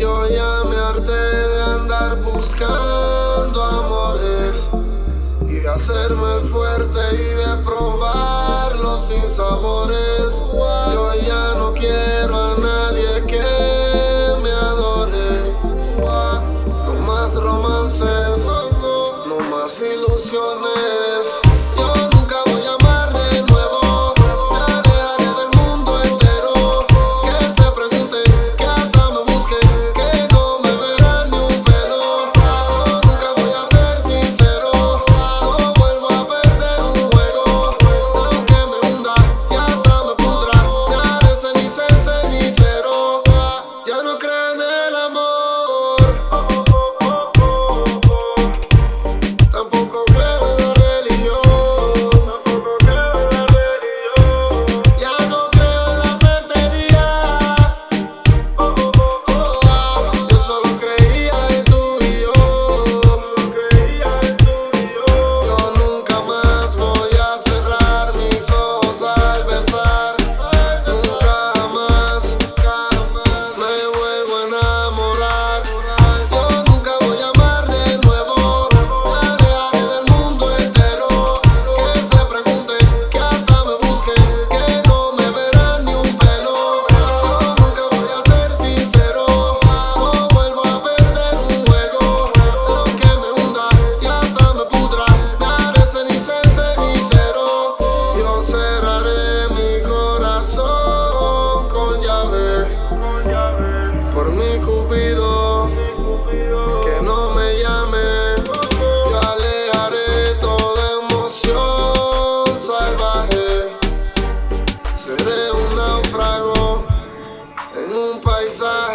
Yo ya me harté de andar buscando amores y de hacerme fuerte y de probar los sinsabores. Yo ya no quiero a nadie que me adore. No más romances, no más ilusiones. It's uh,